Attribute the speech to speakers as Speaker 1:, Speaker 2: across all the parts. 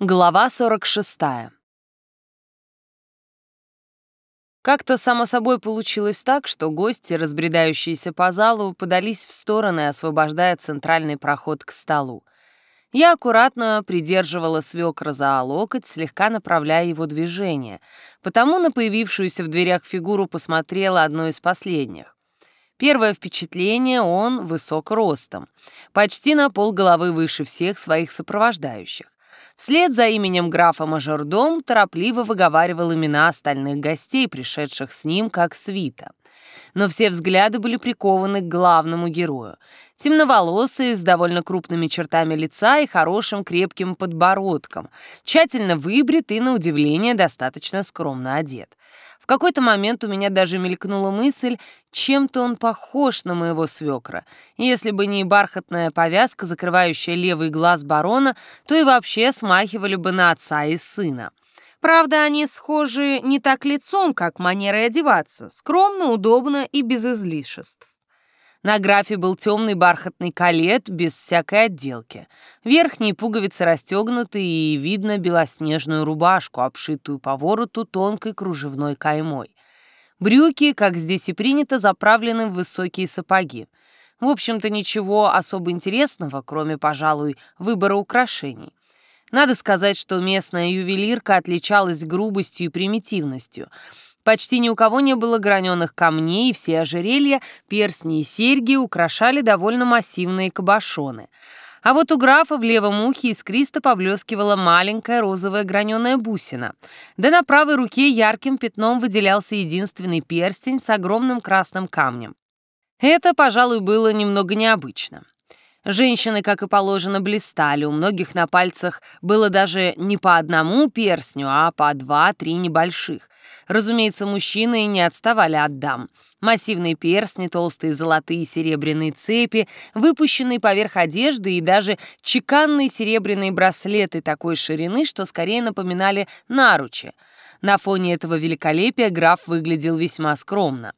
Speaker 1: Глава 46. Как-то само собой получилось так, что гости, разбредающиеся по залу, подались в стороны, освобождая центральный проход к столу. Я аккуратно придерживала свекра за локоть, слегка направляя его движение, потому на появившуюся в дверях фигуру посмотрела одно из последних. Первое впечатление — он высок ростом, почти на пол головы выше всех своих сопровождающих. Вслед за именем графа Мажордом торопливо выговаривал имена остальных гостей, пришедших с ним как свита. Но все взгляды были прикованы к главному герою. Темноволосый, с довольно крупными чертами лица и хорошим крепким подбородком, тщательно выбрит и, на удивление, достаточно скромно одет какой-то момент у меня даже мелькнула мысль, чем-то он похож на моего свекра. Если бы не бархатная повязка, закрывающая левый глаз барона, то и вообще смахивали бы на отца и сына. Правда, они схожи не так лицом, как манерой одеваться, скромно, удобно и без излишеств. На графе был темный бархатный калет без всякой отделки. Верхние пуговицы расстегнуты, и видно белоснежную рубашку, обшитую по вороту тонкой кружевной каймой. Брюки, как здесь и принято, заправлены в высокие сапоги. В общем-то, ничего особо интересного, кроме, пожалуй, выбора украшений. Надо сказать, что местная ювелирка отличалась грубостью и примитивностью — Почти ни у кого не было граненых камней, и все ожерелья, перстни и серьги украшали довольно массивные кабошоны. А вот у графа в левом ухе искристо поблескивала маленькая розовая граненая бусина. Да на правой руке ярким пятном выделялся единственный перстень с огромным красным камнем. Это, пожалуй, было немного необычно. Женщины, как и положено, блистали. У многих на пальцах было даже не по одному перстню, а по два-три небольших. Разумеется, мужчины не отставали от дам. Массивные перстни, толстые золотые и серебряные цепи, выпущенные поверх одежды и даже чеканные серебряные браслеты такой ширины, что скорее напоминали наручи. На фоне этого великолепия граф выглядел весьма скромно.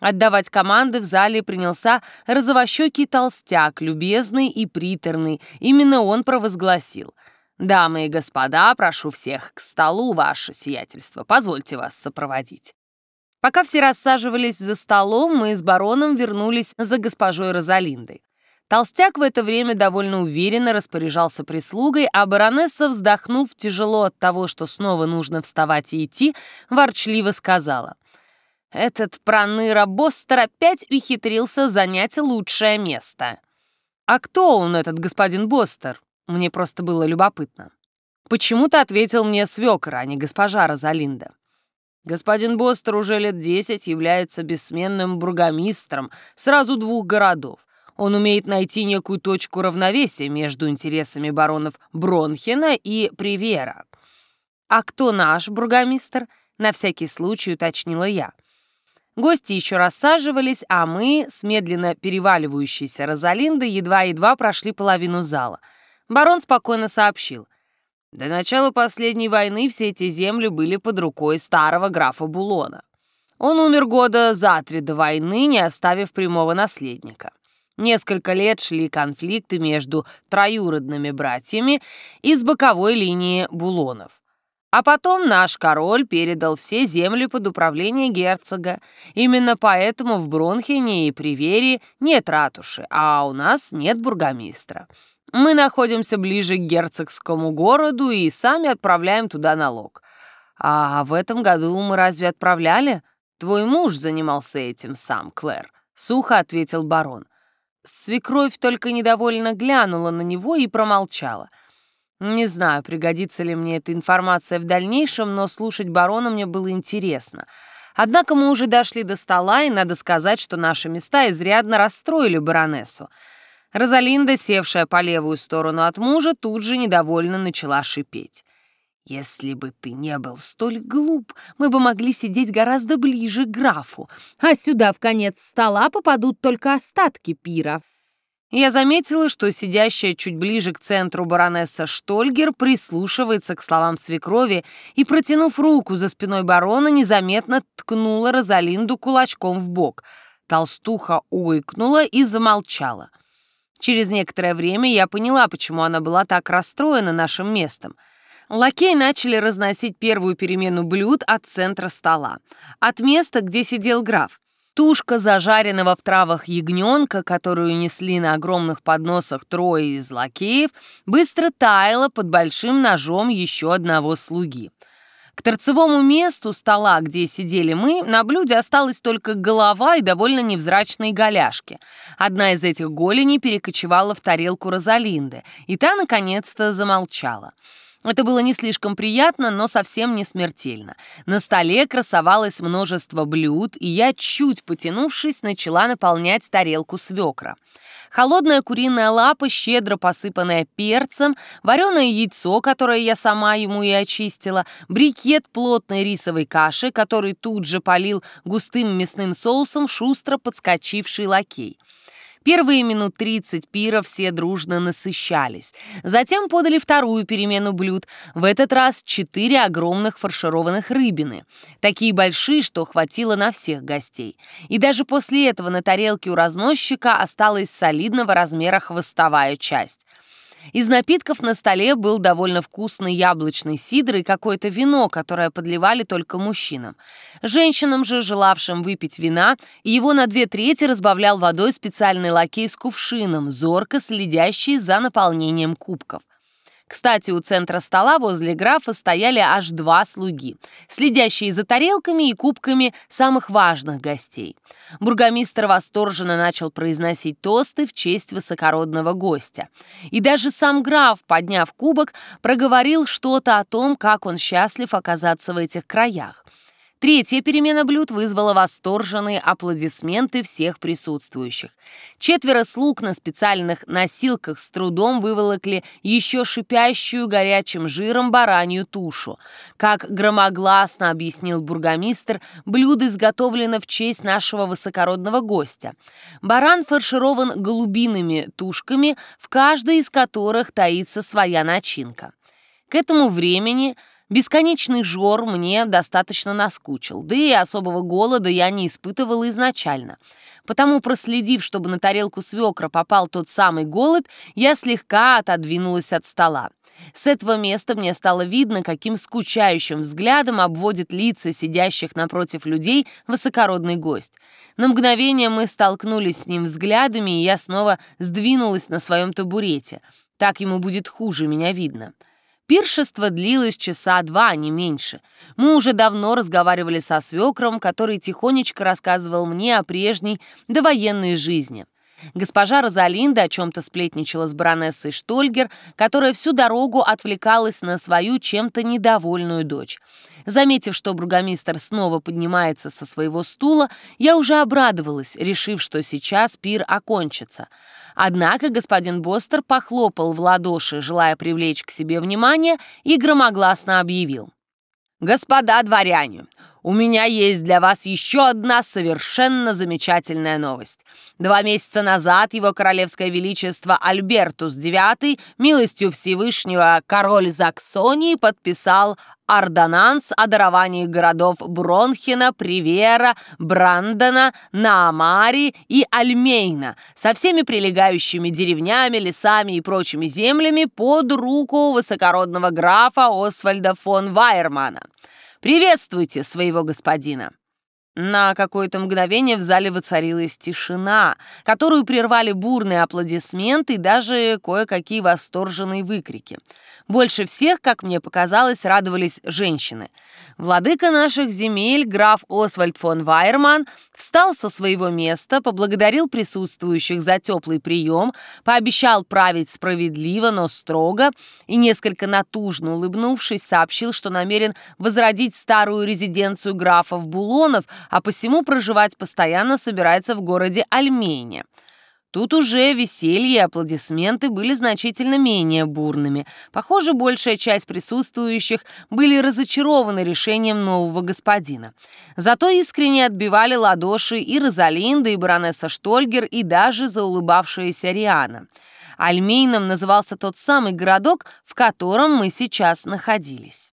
Speaker 1: Отдавать команды в зале принялся розовощекий толстяк, любезный и приторный. Именно он провозгласил — «Дамы и господа, прошу всех к столу, ваше сиятельство. Позвольте вас сопроводить». Пока все рассаживались за столом, мы с бароном вернулись за госпожой Розалиндой. Толстяк в это время довольно уверенно распоряжался прислугой, а баронесса, вздохнув тяжело от того, что снова нужно вставать и идти, ворчливо сказала. «Этот проныра Бостер опять ухитрился занять лучшее место». «А кто он, этот господин Бостер?» Мне просто было любопытно. Почему-то ответил мне свекр, а не госпожа Розалинда. Господин Бостер уже лет десять является бессменным бургомистром сразу двух городов. Он умеет найти некую точку равновесия между интересами баронов Бронхена и Привера. «А кто наш бургомистр?» — на всякий случай уточнила я. Гости еще рассаживались, а мы, с медленно переваливающейся Розалиндой, едва-едва прошли половину зала — Барон спокойно сообщил. До начала последней войны все эти земли были под рукой старого графа Булона. Он умер года за три до войны, не оставив прямого наследника. Несколько лет шли конфликты между троюродными братьями из боковой линии Булонов. А потом наш король передал все земли под управление герцога. Именно поэтому в Бронхене и Приверии нет ратуши, а у нас нет бургомистра. Мы находимся ближе к герцогскому городу и сами отправляем туда налог. А в этом году мы разве отправляли? Твой муж занимался этим сам, Клэр. Сухо ответил барон. Свекровь только недовольно глянула на него и промолчала. Не знаю, пригодится ли мне эта информация в дальнейшем, но слушать барона мне было интересно. Однако мы уже дошли до стола, и надо сказать, что наши места изрядно расстроили баронессу. Розалинда, севшая по левую сторону от мужа, тут же недовольно начала шипеть. «Если бы ты не был столь глуп, мы бы могли сидеть гораздо ближе к графу, а сюда в конец стола попадут только остатки пира». Я заметила, что сидящая чуть ближе к центру баронесса Штольгер прислушивается к словам свекрови и, протянув руку за спиной барона, незаметно ткнула Розалинду кулачком в бок. Толстуха уикнула и замолчала. Через некоторое время я поняла, почему она была так расстроена нашим местом. Лакеи начали разносить первую перемену блюд от центра стола, от места, где сидел граф. Тушка зажаренного в травах ягненка, которую несли на огромных подносах трое из лакеев, быстро таяла под большим ножом еще одного слуги. К торцевому месту стола, где сидели мы, на блюде осталась только голова и довольно невзрачные голяшки. Одна из этих голеней перекочевала в тарелку Розалинды, и та, наконец-то, замолчала. Это было не слишком приятно, но совсем не смертельно. На столе красовалось множество блюд, и я, чуть потянувшись, начала наполнять тарелку свекра. Холодная куриная лапа, щедро посыпанная перцем, вареное яйцо, которое я сама ему и очистила, брикет плотной рисовой каши, который тут же полил густым мясным соусом шустро подскочивший лакей. Первые минут 30 пира все дружно насыщались. Затем подали вторую перемену блюд. В этот раз четыре огромных фаршированных рыбины. Такие большие, что хватило на всех гостей. И даже после этого на тарелке у разносчика осталась солидного размера хвостовая часть. Из напитков на столе был довольно вкусный яблочный сидр и какое-то вино, которое подливали только мужчинам. Женщинам же, желавшим выпить вина, его на две трети разбавлял водой специальный лакей с кувшином, зорко следящий за наполнением кубков. Кстати, у центра стола возле графа стояли аж два слуги, следящие за тарелками и кубками самых важных гостей. Бургомистр восторженно начал произносить тосты в честь высокородного гостя. И даже сам граф, подняв кубок, проговорил что-то о том, как он счастлив оказаться в этих краях. Третья перемена блюд вызвала восторженные аплодисменты всех присутствующих. Четверо слуг на специальных носилках с трудом выволокли еще шипящую горячим жиром баранью тушу. Как громогласно объяснил бургомистр, блюдо изготовлено в честь нашего высокородного гостя. Баран фарширован голубиными тушками, в каждой из которых таится своя начинка. К этому времени Бесконечный жор мне достаточно наскучил, да и особого голода я не испытывала изначально. Потому, проследив, чтобы на тарелку свекра попал тот самый голубь, я слегка отодвинулась от стола. С этого места мне стало видно, каким скучающим взглядом обводит лица сидящих напротив людей высокородный гость. На мгновение мы столкнулись с ним взглядами, и я снова сдвинулась на своем табурете. Так ему будет хуже меня видно. Пиршество длилось часа два, не меньше. Мы уже давно разговаривали со свекром, который тихонечко рассказывал мне о прежней довоенной жизни. Госпожа Розалинда о чем-то сплетничала с баронессой Штольгер, которая всю дорогу отвлекалась на свою чем-то недовольную дочь. Заметив, что бургомистр снова поднимается со своего стула, я уже обрадовалась, решив, что сейчас пир окончится. Однако господин Бостер похлопал в ладоши, желая привлечь к себе внимание, и громогласно объявил. «Господа дворяне, у меня есть для вас еще одна совершенно замечательная новость. Два месяца назад его королевское величество Альбертус IX милостью Всевышнего король Заксонии подписал ордонанс о даровании городов Бронхена, Привера, Брандона, Наамари и Альмейна со всеми прилегающими деревнями, лесами и прочими землями под руку высокородного графа Освальда фон Вайермана. Приветствуйте своего господина!» На какое-то мгновение в зале воцарилась тишина, которую прервали бурные аплодисменты и даже кое-какие восторженные выкрики. Больше всех, как мне показалось, радовались женщины. Владыка наших земель, граф Освальд фон Вайерман, встал со своего места, поблагодарил присутствующих за теплый прием, пообещал править справедливо, но строго, и, несколько натужно улыбнувшись, сообщил, что намерен возродить старую резиденцию графов Булонов, а посему проживать постоянно собирается в городе Альмейне. Тут уже веселье и аплодисменты были значительно менее бурными. Похоже, большая часть присутствующих были разочарованы решением нового господина. Зато искренне отбивали ладоши и Розалинда, и баронесса Штольгер, и даже заулыбавшаяся Риана. Альмейном назывался тот самый городок, в котором мы сейчас находились.